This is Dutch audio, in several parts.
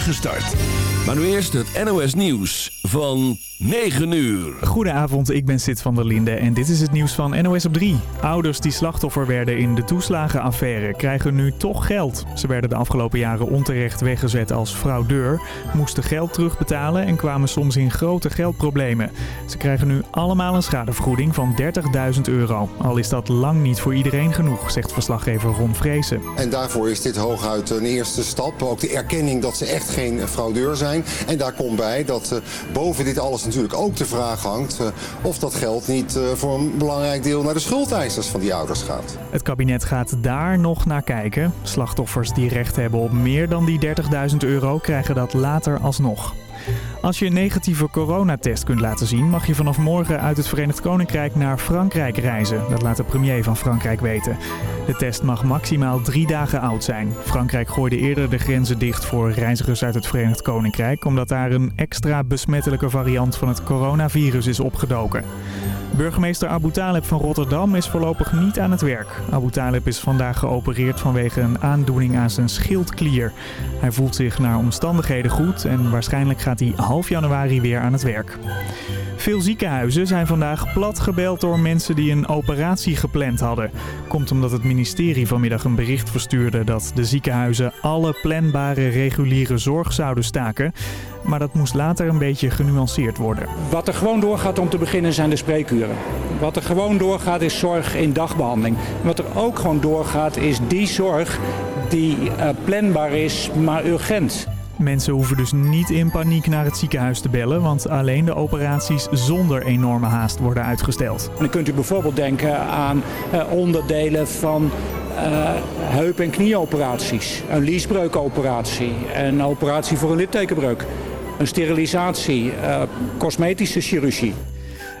start. Maar nu eerst het NOS Nieuws van 9 uur. Goedenavond, ik ben Sid van der Linde en dit is het nieuws van NOS op 3. Ouders die slachtoffer werden in de toeslagenaffaire krijgen nu toch geld. Ze werden de afgelopen jaren onterecht weggezet als fraudeur, moesten geld terugbetalen en kwamen soms in grote geldproblemen. Ze krijgen nu allemaal een schadevergoeding van 30.000 euro. Al is dat lang niet voor iedereen genoeg, zegt verslaggever Ron Vrezen. En daarvoor is dit hooguit een eerste stap. Ook de erkenning dat ze echt geen fraudeur zijn. En daar komt bij dat uh, boven dit alles natuurlijk ook de vraag hangt... Uh, of dat geld niet uh, voor een belangrijk deel naar de schuldeisers van die ouders gaat. Het kabinet gaat daar nog naar kijken. Slachtoffers die recht hebben op meer dan die 30.000 euro krijgen dat later alsnog. Als je een negatieve coronatest kunt laten zien, mag je vanaf morgen uit het Verenigd Koninkrijk naar Frankrijk reizen. Dat laat de premier van Frankrijk weten. De test mag maximaal drie dagen oud zijn. Frankrijk gooide eerder de grenzen dicht voor reizigers uit het Verenigd Koninkrijk, omdat daar een extra besmettelijke variant van het coronavirus is opgedoken. Burgemeester Abu Taleb van Rotterdam is voorlopig niet aan het werk. Abu Taleb is vandaag geopereerd vanwege een aandoening aan zijn schildklier. Hij voelt zich naar omstandigheden goed en waarschijnlijk gaat hij half januari weer aan het werk. Veel ziekenhuizen zijn vandaag plat gebeld door mensen die een operatie gepland hadden. Komt omdat het ministerie vanmiddag een bericht verstuurde dat de ziekenhuizen alle planbare reguliere zorg zouden staken. Maar dat moest later een beetje genuanceerd worden. Wat er gewoon doorgaat om te beginnen zijn de spreekuren. Wat er gewoon doorgaat is zorg in dagbehandeling. Wat er ook gewoon doorgaat is die zorg die uh, planbaar is, maar urgent. Mensen hoeven dus niet in paniek naar het ziekenhuis te bellen, want alleen de operaties zonder enorme haast worden uitgesteld. En dan kunt u bijvoorbeeld denken aan uh, onderdelen van uh, heup- en knieoperaties, een liesbreukoperatie, een operatie voor een littekenbreuk, een sterilisatie, uh, cosmetische chirurgie.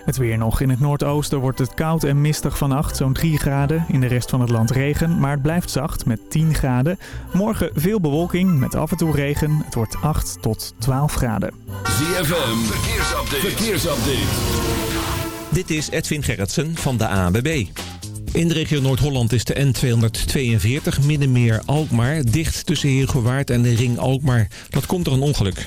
Het weer nog. In het noordoosten wordt het koud en mistig vannacht, zo'n 3 graden. In de rest van het land regen, maar het blijft zacht met 10 graden. Morgen veel bewolking met af en toe regen. Het wordt 8 tot 12 graden. ZFM, verkeersupdate. verkeersupdate. Dit is Edwin Gerritsen van de ANWB. In de regio Noord-Holland is de N242 Middenmeer Alkmaar dicht tussen Heergewaard en de Ring Alkmaar. Dat komt door een ongeluk.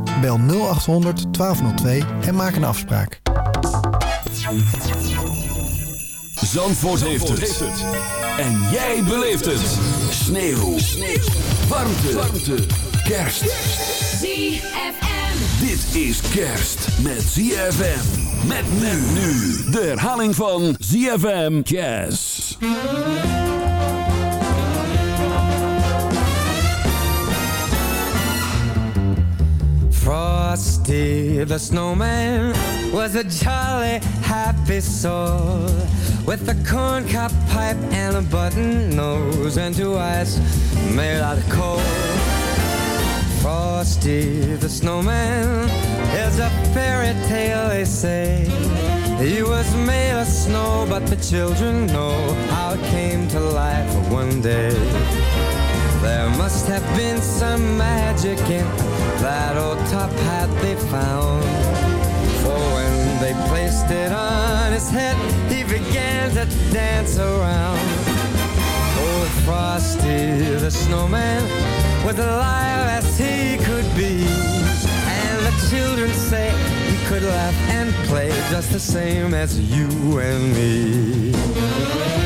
Bel 0800 1202 en maak een afspraak. Zandvoort, heeft, het. En jij beleeft het. Sneeuw. Sneeuw. Warmte. Warmte. Kerst. ZFM. Dit is kerst met ZFM. Met men nu. De herhaling van ZFM Jazz. Frosty the snowman was a jolly happy soul with a corncob pipe and a button nose and two eyes made out of coal. Frosty the snowman is a fairy tale, they say. He was made of snow, but the children know how it came to life one day. There must have been some magic in that old top hat they found. For when they placed it on his head, he began to dance around. Oh, old Frosty the snowman was alive as he could be. And the children say he could laugh and play just the same as you and me.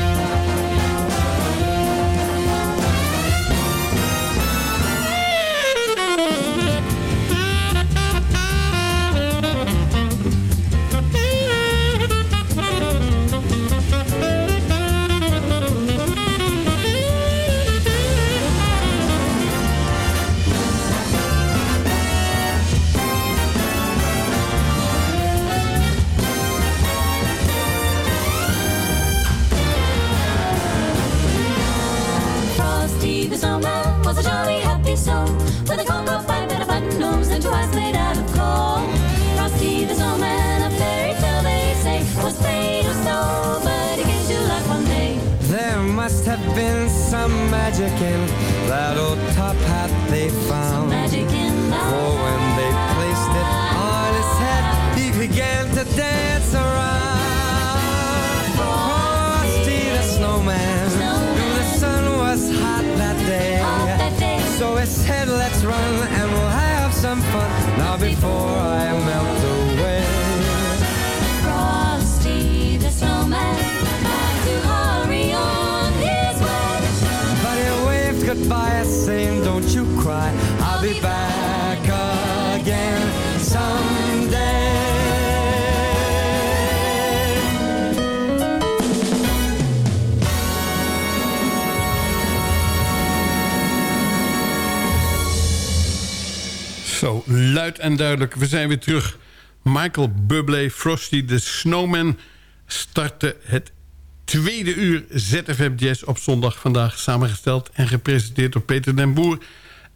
In that old top hat they found. For when they placed it on his head, he began to dance around. Frosty the snowman, knew the sun was hot that day. So he said, let's run and we'll have some fun. Now before I goodbye saying, don't you cry. I'll be back again someday. Zo, luid en duidelijk. We zijn weer terug. Michael Bublé, Frosty the Snowman... startte het tweede uur ZFM Jazz op zondag vandaag... samengesteld en gepresenteerd door Peter den Boer.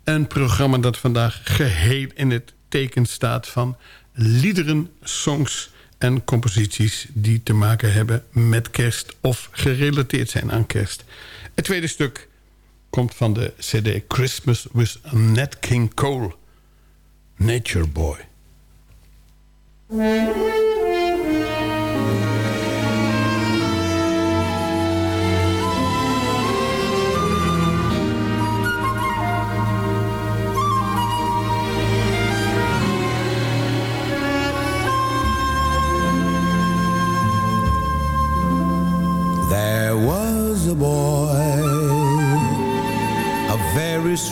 Een programma dat vandaag geheel in het teken staat... van liederen, songs en composities... die te maken hebben met kerst of gerelateerd zijn aan kerst. Het tweede stuk komt van de cd Christmas with Nat King Cole... Nature Boy.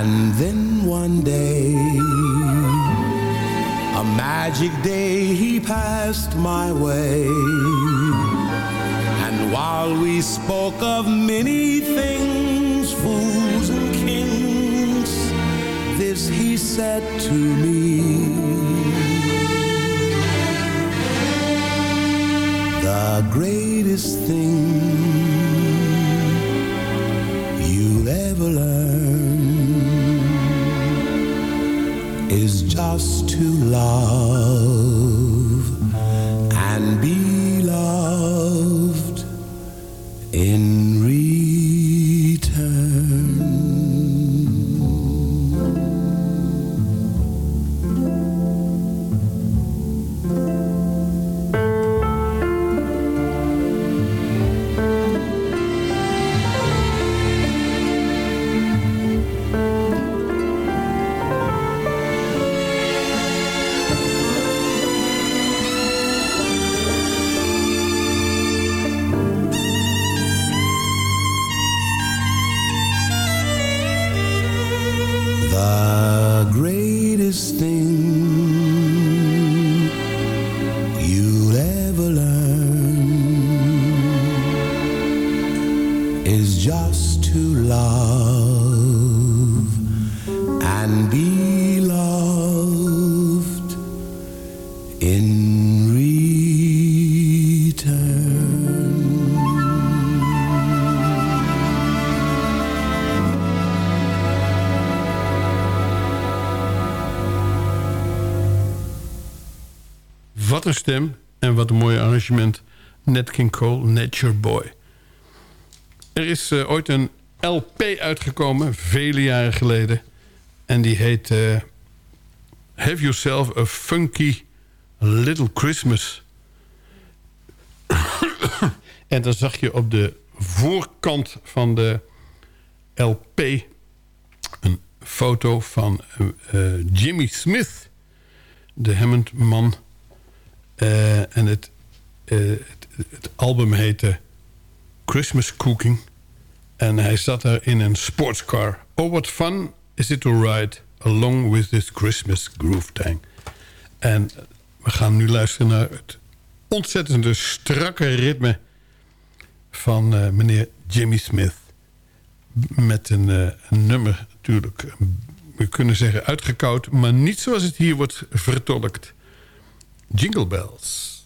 And then one day, a magic day, he passed my way. And while we spoke of many things, fools and kings, this he said to me. The greatest thing love Wat een stem en wat een mooi arrangement. Nat King Cole, Nature Boy. Er is eh, ooit een LP uitgekomen, vele jaren geleden. En die heet eh, Have Yourself a Funky Little Christmas. en dan zag je op de voorkant van de LP... een foto van eh, Jimmy Smith, de Hammond-man... Eh, en het, eh, het, het album heette Christmas Cooking. En hij zat er in een sportscar. Oh, what fun is it to ride along with this Christmas groove tank. En we gaan nu luisteren naar het ontzettende strakke ritme van eh, meneer Jimmy Smith. Met een, een nummer natuurlijk, we kunnen zeggen uitgekoud... maar niet zoals het hier wordt vertolkt. Jingle Bells.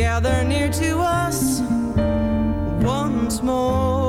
Gather near to us once more.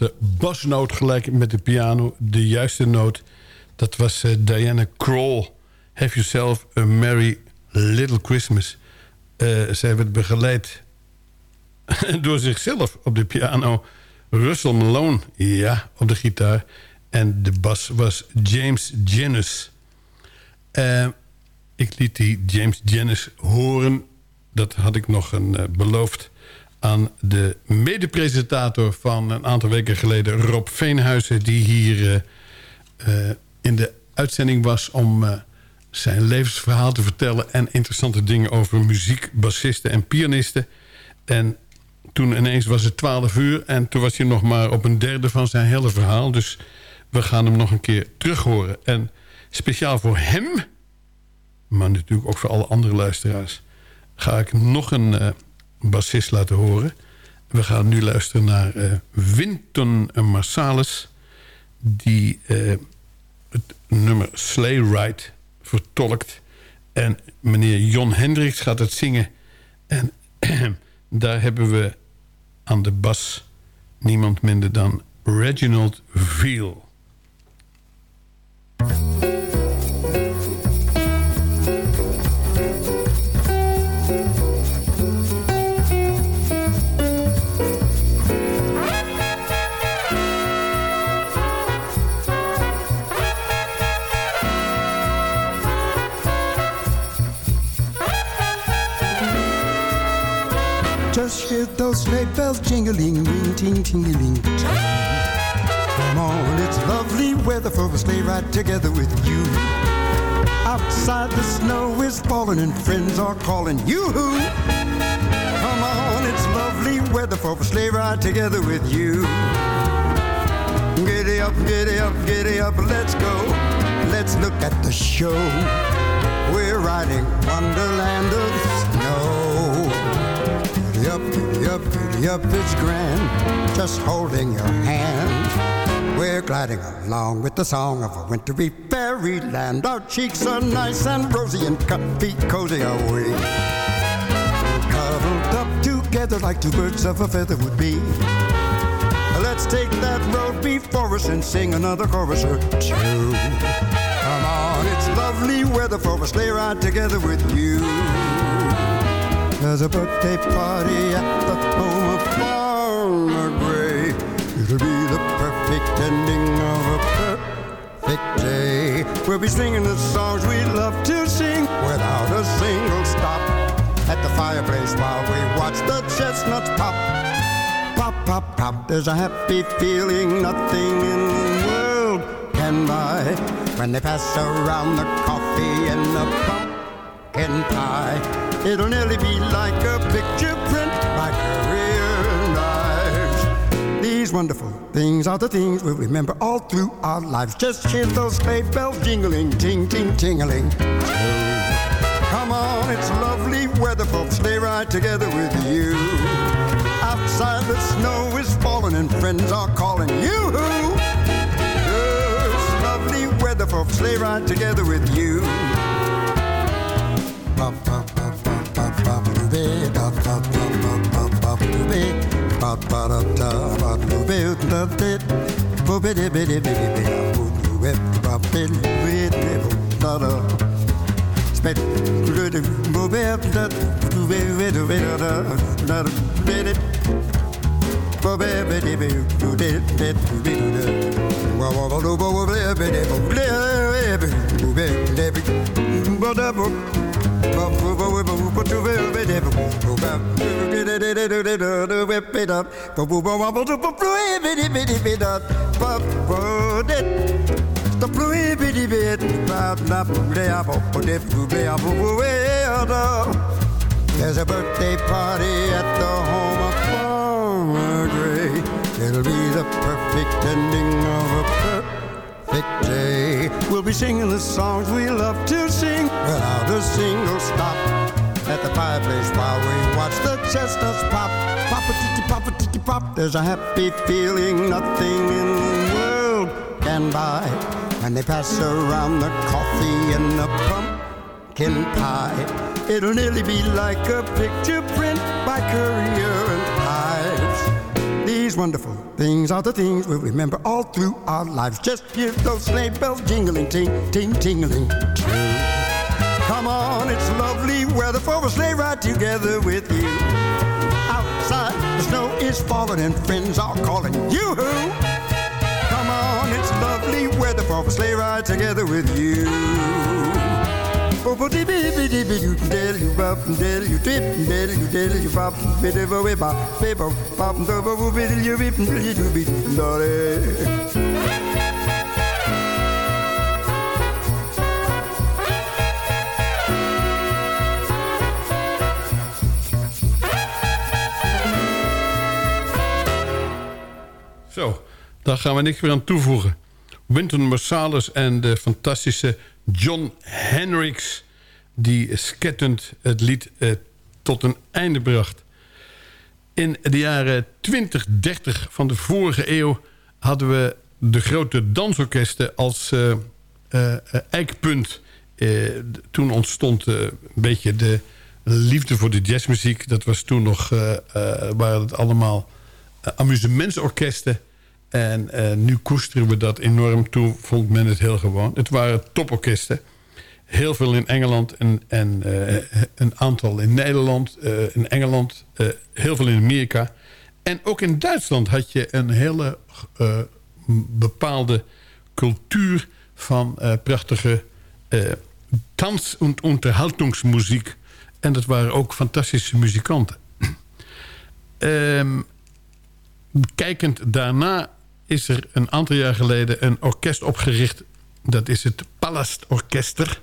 Laatste basnoot gelijk met de piano. De juiste noot. Dat was eh, Diana Kroll. Have yourself a merry little Christmas. Eh, zij werd begeleid door zichzelf op de piano. Russell Malone, ja, op de gitaar. En de bas was James Jennis. Eh, ik liet die James Jennis horen. Dat had ik nog een, beloofd aan de medepresentator van een aantal weken geleden... Rob Veenhuizen, die hier eh, eh, in de uitzending was... om eh, zijn levensverhaal te vertellen... en interessante dingen over muziek, bassisten en pianisten. En toen ineens was het 12 uur... en toen was hij nog maar op een derde van zijn hele verhaal. Dus we gaan hem nog een keer terug horen. En speciaal voor hem, maar natuurlijk ook voor alle andere luisteraars... ga ik nog een bassist laten horen. We gaan nu luisteren naar eh, Winton Marsalis... die eh, het nummer Sleigh Ride vertolkt. En meneer Jon Hendricks gaat het zingen. En daar hebben we aan de bas niemand minder dan Reginald Veal. Sleigh bells jingling, ring, ting, tingling. Come on, it's lovely weather for a sleigh ride together with you. Outside the snow is falling and friends are calling you. Come on, it's lovely weather for a sleigh ride together with you. Giddy up, giddy up, giddy up, let's go. Let's look at the show. We're riding Wonderland of Snow. Giddy up, giddy up, up, it's grand. Just holding your hand. We're gliding along with the song of a wintry fairyland. Our cheeks are nice and rosy and comfy, cozy are we. Cuddled up together together like two birds of a feather would be. Let's take that road before us and sing another chorus or two. Come on, it's lovely weather for a sleigh ride together with you. There's a birthday party at the home of Farmer Gray. It'll be the perfect ending of a perfect day. We'll be singing the songs we love to sing without a single stop. At the fireplace while we watch the chestnuts pop. Pop, pop, pop. There's a happy feeling nothing in the world can buy. When they pass around the coffee and the pumpkin pie. It'll nearly be like a picture print by career knives. These wonderful things are the things we'll remember all through our lives. Just hear those sleigh bells jingling, ting, ting, tingling. Oh, come on, it's lovely weather for sleigh ride together with you. Outside the snow is falling and friends are calling you. It's lovely weather for sleigh ride together with you. Ba, ba, ba, da, da, ba, da, da, da, ba, da, ba, da, ba, da, ba, ba, ba, da, da. Spet- da, da, ba, da, da, ba, da, ba, da, da, da, da, da. Ba, ba, ba, da, ba, da, da, da, da, da. Ba, da, ba, ba, da, ba, da, ba, da, ba, da, ba, ba, da. There's a birthday party at the home perfect ending of a perfect day. We'll be singing the songs we love to sing without a single stop. At the fireplace while we watch the chestnuts pop. Pop a titty pop a titty pop. There's a happy feeling nothing in the world can buy. When they pass around the coffee and the pumpkin pie. It'll nearly be like a picture print by Courier and wonderful things are the things we'll remember all through our lives. Just hear those sleigh bells jingling, ting, ting, tingling. Come on, it's lovely weather for a sleigh ride together with you. Outside, the snow is falling and friends are calling you. Come on, it's lovely weather for a sleigh ride together with you. Zo, daar gaan we niks meer aan toevoegen. Wynton Marsalis en de fantastische John Hendricks... die skettend het lied eh, tot een einde bracht. In de jaren 20, 30 van de vorige eeuw... hadden we de grote dansorkesten als eh, eh, eikpunt. Toen ontstond een beetje de liefde voor de jazzmuziek. Dat was toen nog, waren het allemaal amusementsorkesten. En eh, nu koesteren we dat enorm. Toen vond men het heel gewoon. Het waren toporkesten. Heel veel in Engeland en, en eh, een aantal in Nederland, eh, in Engeland, heel veel in Amerika. En ook in Duitsland had je een hele bepaalde cultuur van prachtige dans- en onderhaltungsmuziek. En dat waren ook fantastische muzikanten. Ehm, kijkend daarna is er een aantal jaar geleden een orkest opgericht. Dat is het Palast Orkester.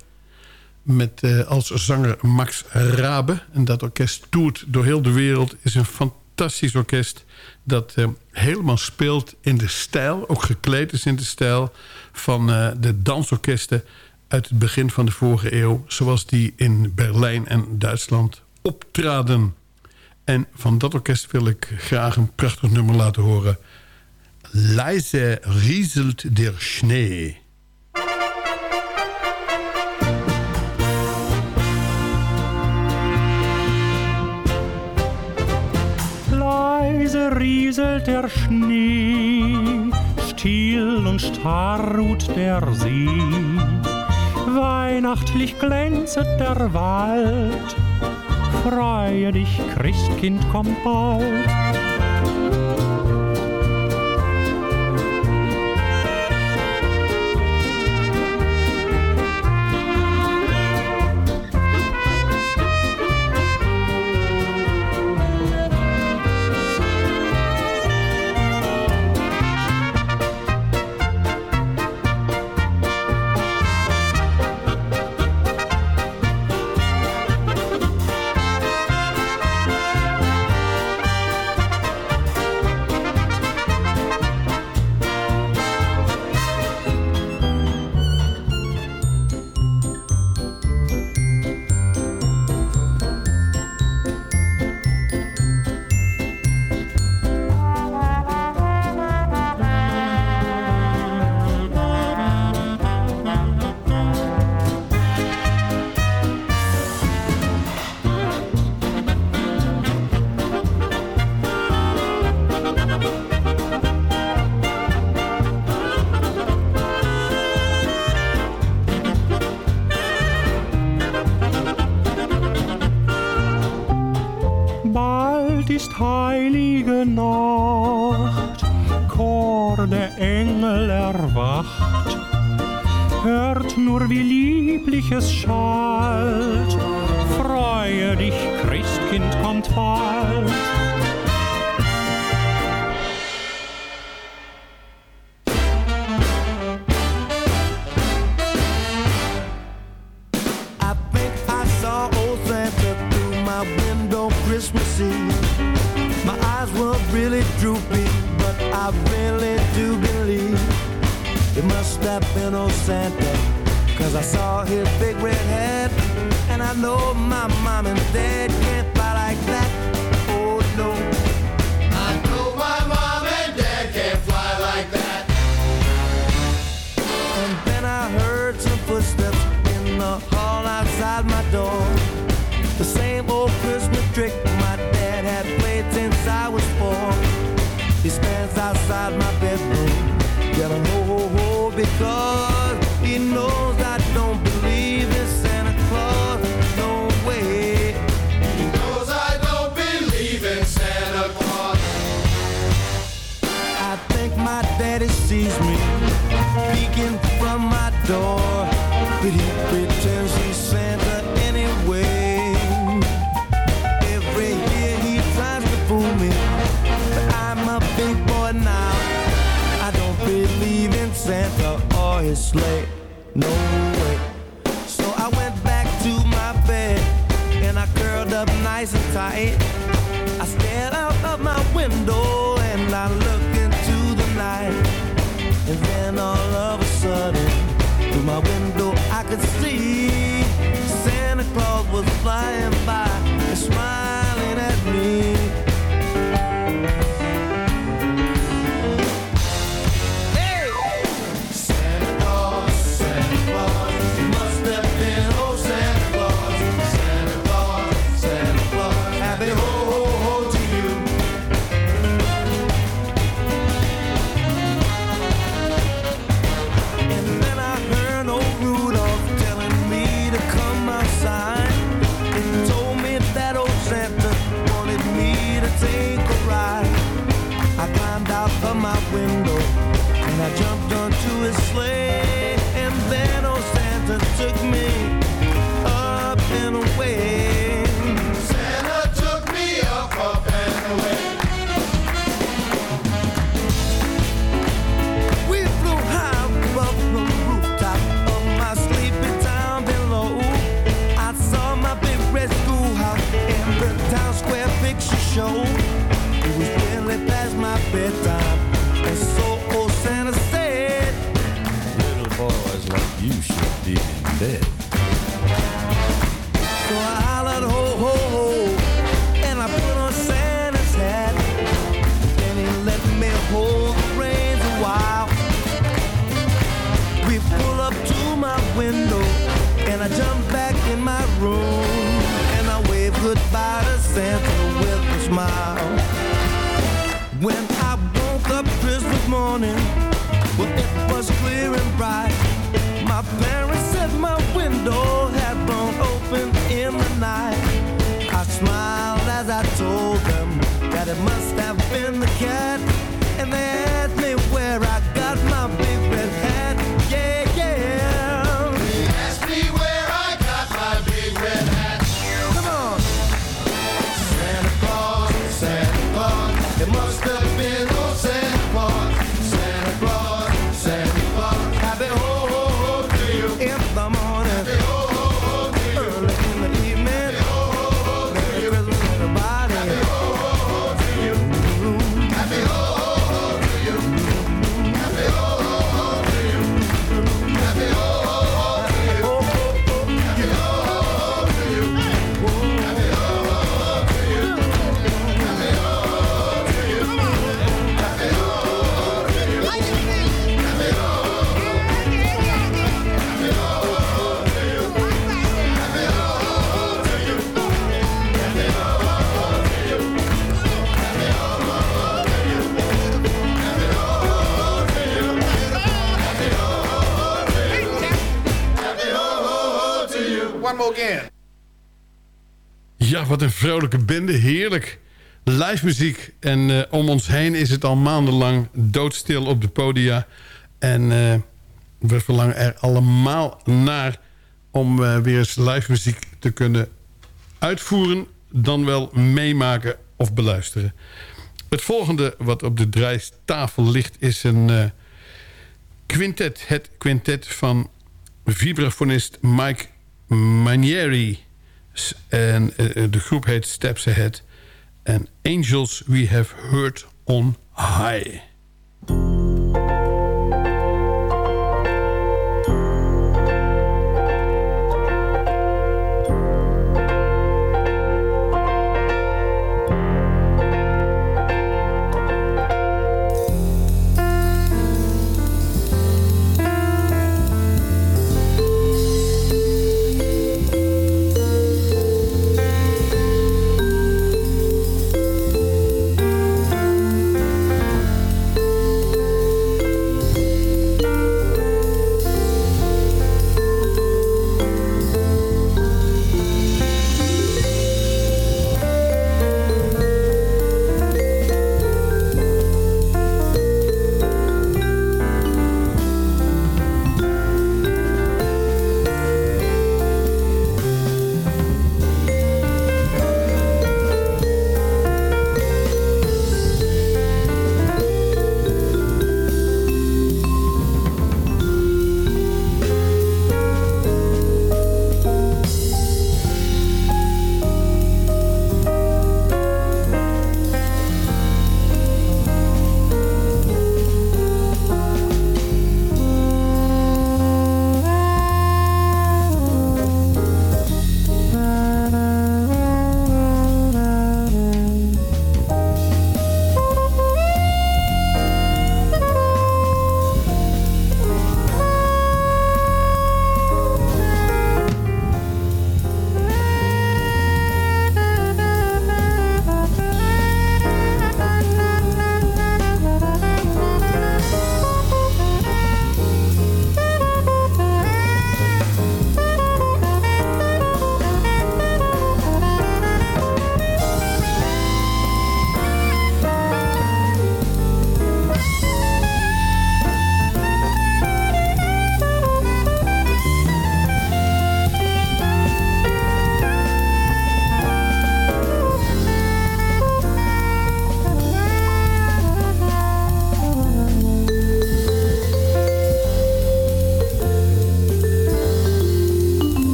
Met eh, als zanger Max Rabe. En dat orkest toert door heel de wereld. Is een fantastisch orkest. Dat eh, helemaal speelt in de stijl. Ook gekleed is in de stijl. Van eh, de dansorkesten uit het begin van de vorige eeuw. Zoals die in Berlijn en Duitsland optraden. En van dat orkest wil ik graag een prachtig nummer laten horen. Leise rieselt der Schnee. Leise rieselt der Schnee, still und starr ruht der See. Weihnachtlich glänzet der Wald, freue dich, Christkind komm bald bedtime. And so old Santa said, Little like you should be in bed. Parents said my window had blown open in the night. I smiled as I told them that it must have been the cat. And they Again. Ja, wat een vrolijke bende. Heerlijk. Live muziek. En eh, om ons heen is het al maandenlang doodstil op de podia. En eh, we verlangen er allemaal naar om eh, weer eens live muziek te kunnen uitvoeren... dan wel meemaken of beluisteren. Het volgende wat op de draaitafel ligt is een quintet. Het quintet van vibrafonist Mike Manieri. En eh, de groep heet Steps Ahead. En Angels We Have Heard On High.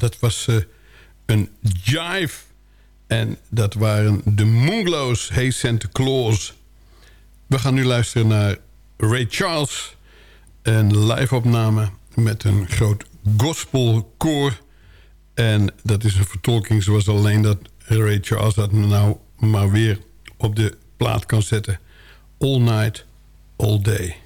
dat was eh, een jive. En dat waren de Moonglows, Hey Santa Claus. We gaan nu luisteren naar Ray Charles. Een live-opname met een groot gospelkoor. En dat is een vertolking zoals alleen dat Ray Charles dat nou maar weer op de plaat kan zetten. All night, all day.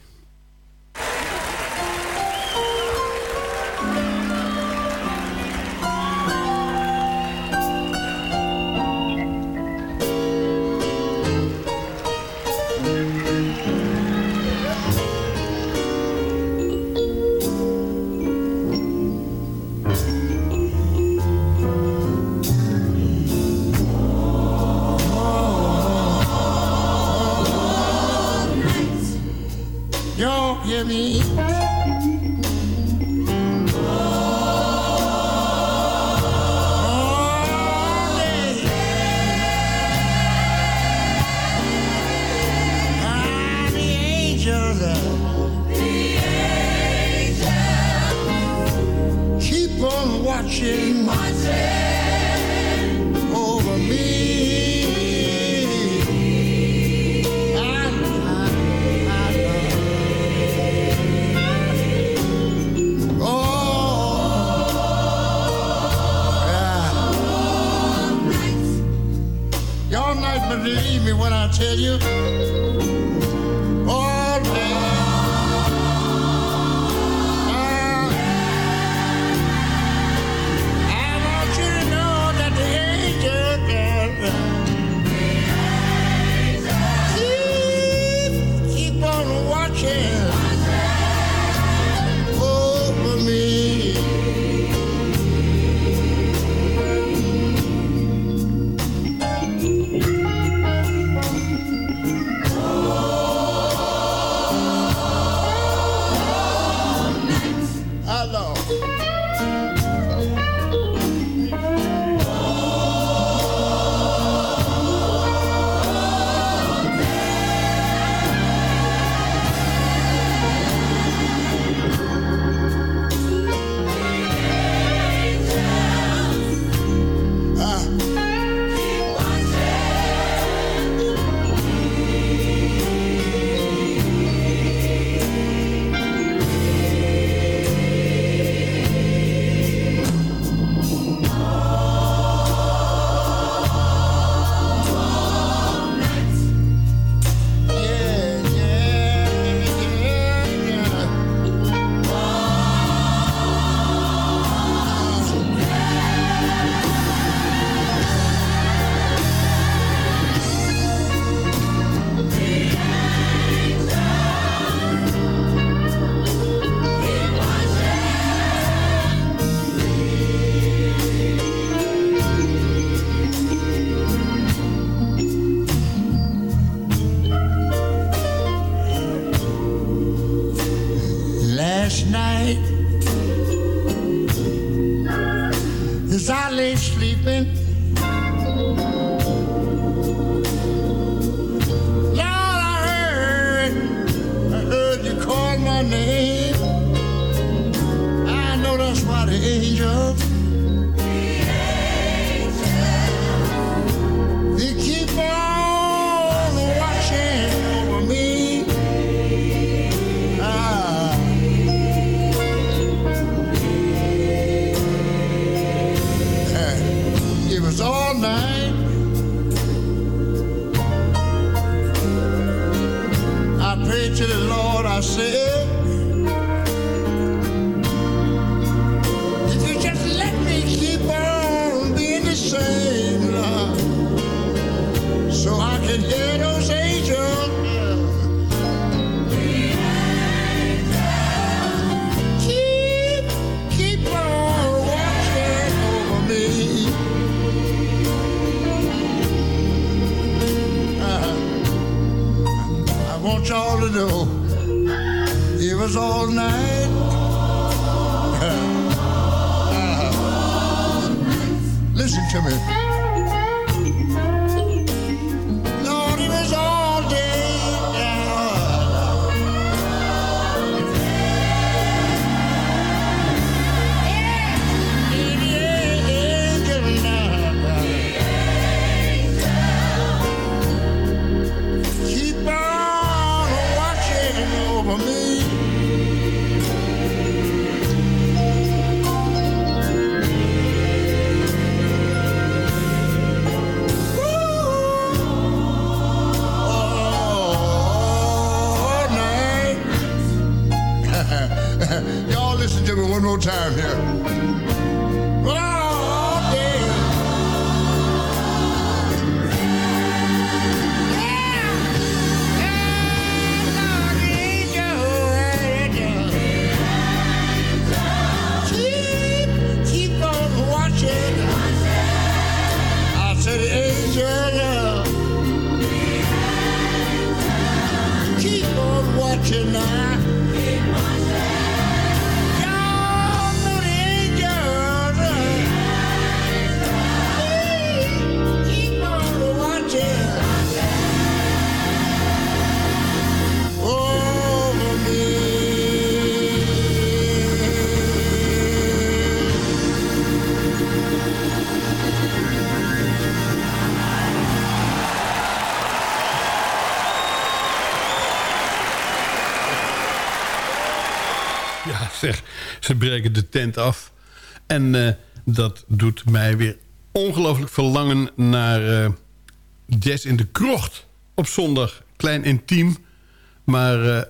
Ze breken de tent af. En eh, dat doet mij weer ongelooflijk verlangen naar eh, jazz in de krocht. Op zondag, klein intiem. Maar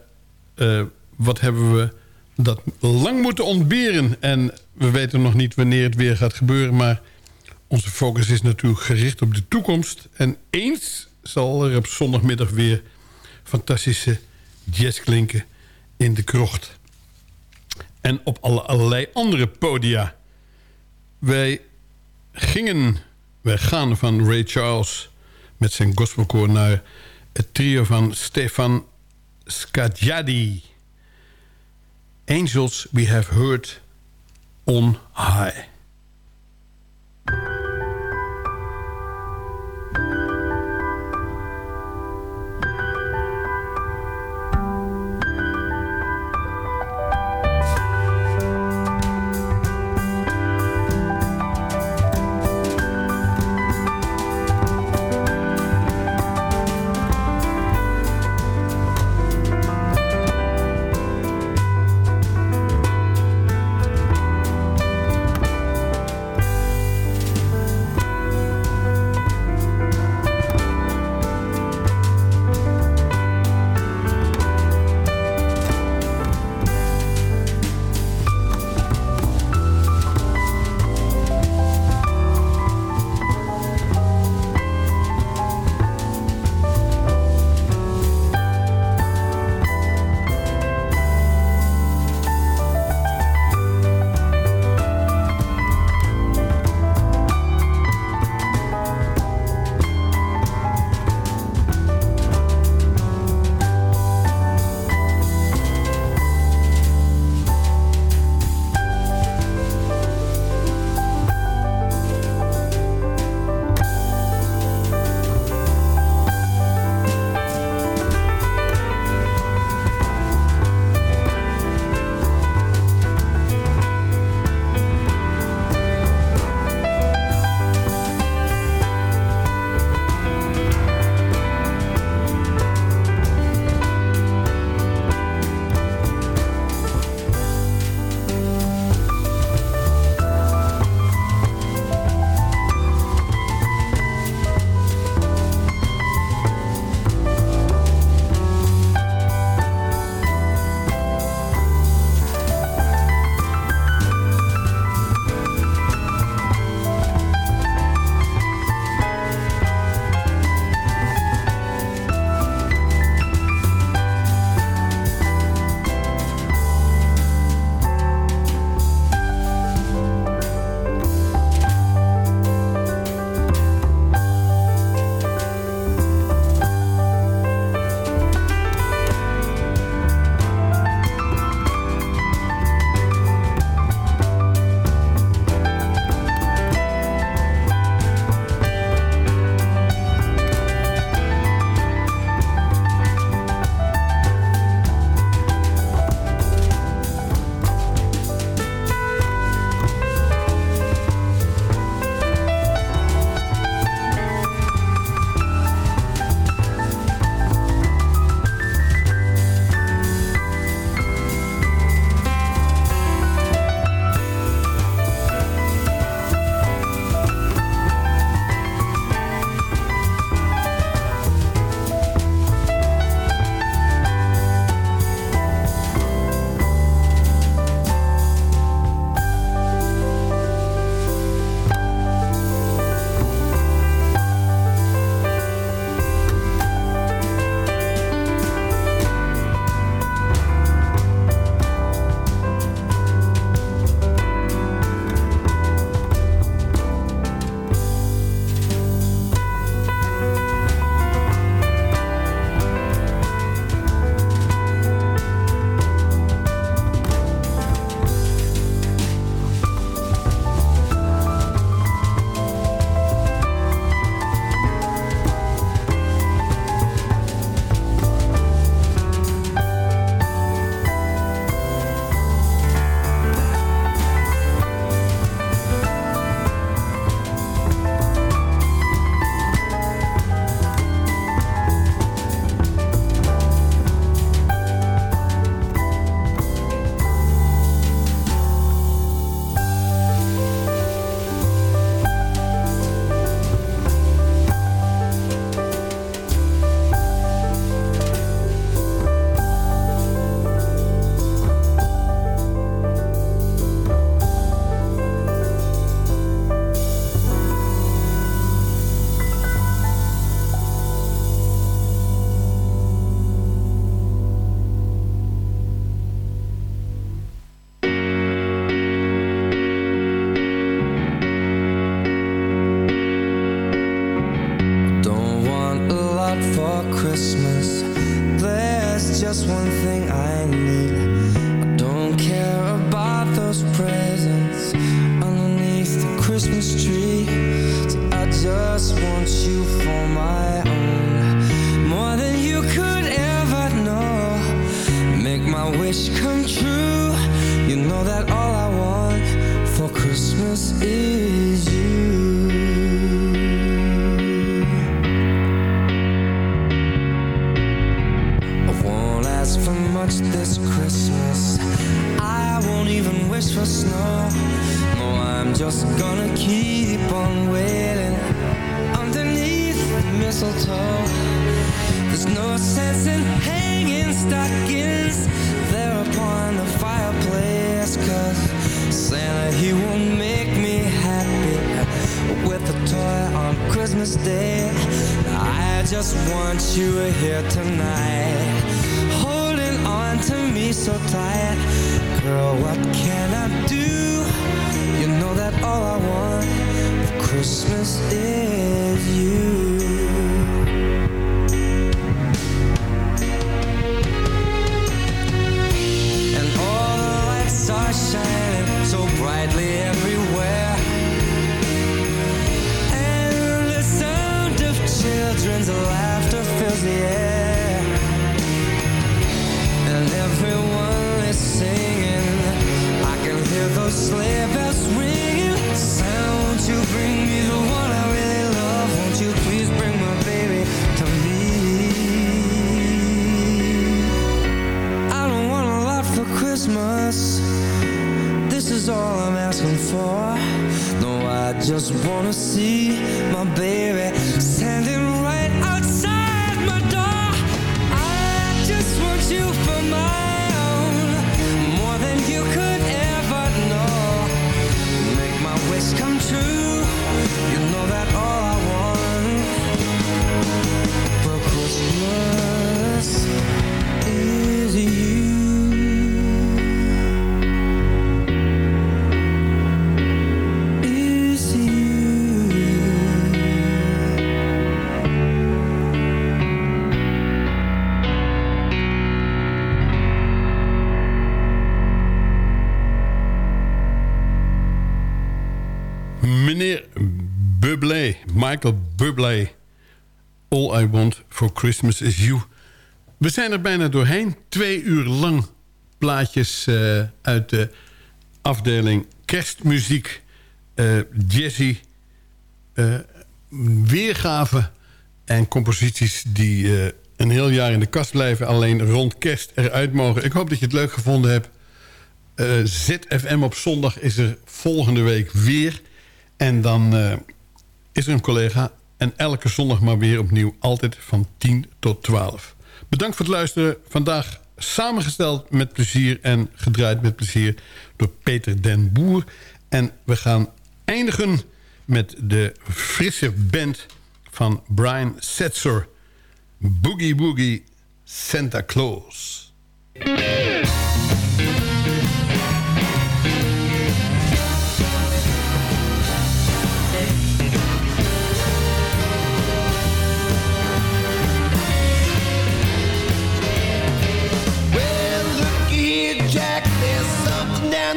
eh, wat hebben we dat lang moeten ontberen. En we weten nog niet wanneer het weer gaat gebeuren. Maar onze focus is natuurlijk gericht op de toekomst. En eens zal er op zondagmiddag weer fantastische jazz klinken in de krocht. En op alle, allerlei andere podia. Wij gingen, wij gaan van Ray Charles met zijn gospelkoor naar het trio van Stefan Scaggiadi. Angels we have heard on high. Wish come true. You know that all I want for Christmas is you. I won't ask for much this Christmas. I won't even wish for snow. No, I'm just gonna keep on waiting underneath the mistletoe. There's no sense in hanging stockings just want you here tonight, holding on to me so tight. Girl, what can I do? You know that all I want for Christmas is you. Just wanna see my baby Michael. All I Want for Christmas is You. We zijn er bijna doorheen. Twee uur lang plaatjes eh, uit de afdeling kerstmuziek, eh jazzy, eh, weergaven en composities die een heel jaar in de kast blijven. Alleen rond kerst eruit mogen. Ik hoop dat je het leuk gevonden hebt. Eh, ZFM op zondag is er volgende week weer. En dan is een collega. En elke zondag maar weer opnieuw. Altijd van 10 tot 12. Bedankt voor het luisteren. Vandaag samengesteld met plezier en gedraaid met plezier door Peter den Boer. En we gaan eindigen met de frisse band van Brian Setzer. Boogie Boogie Santa Claus.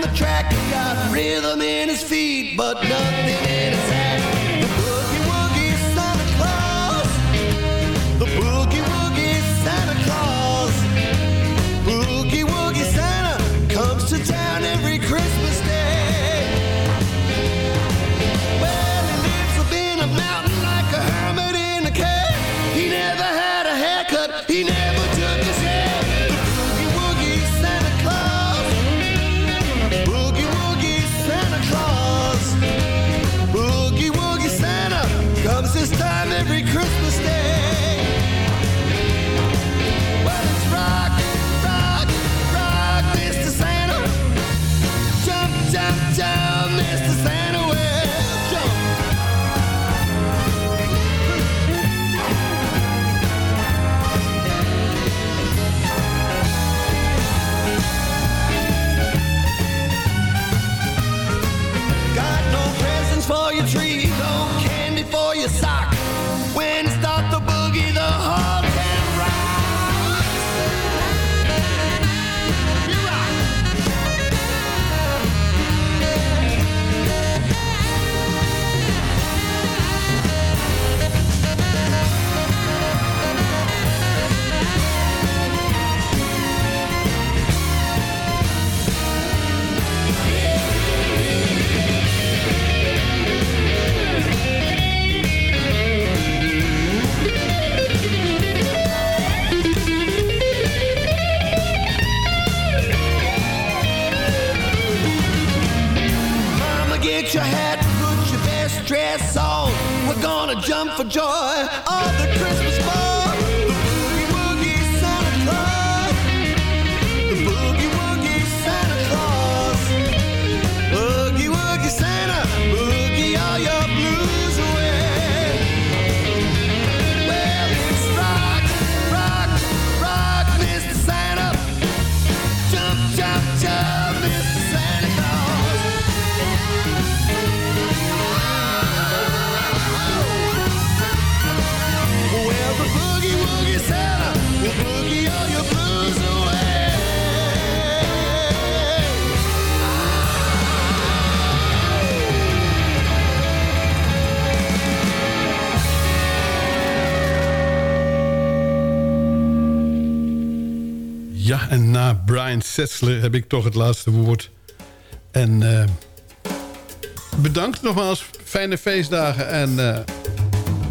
The track. He got rhythm in his feet, but nothing in for joy Setzler heb ik toch het laatste woord. En eh, bedankt nogmaals. Fijne feestdagen. En eh,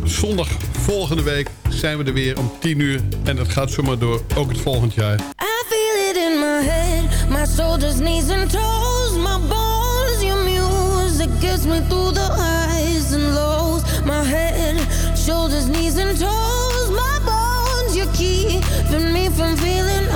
zondag volgende week zijn we er weer om 10 uur. En dat gaat zomaar door, ook het volgend jaar. I feel it in my head, my shoulders, knees and toes, my bones, your music gets me through the highs and lows. My head, shoulders, knees and toes, my bones, you're keeping me from feeling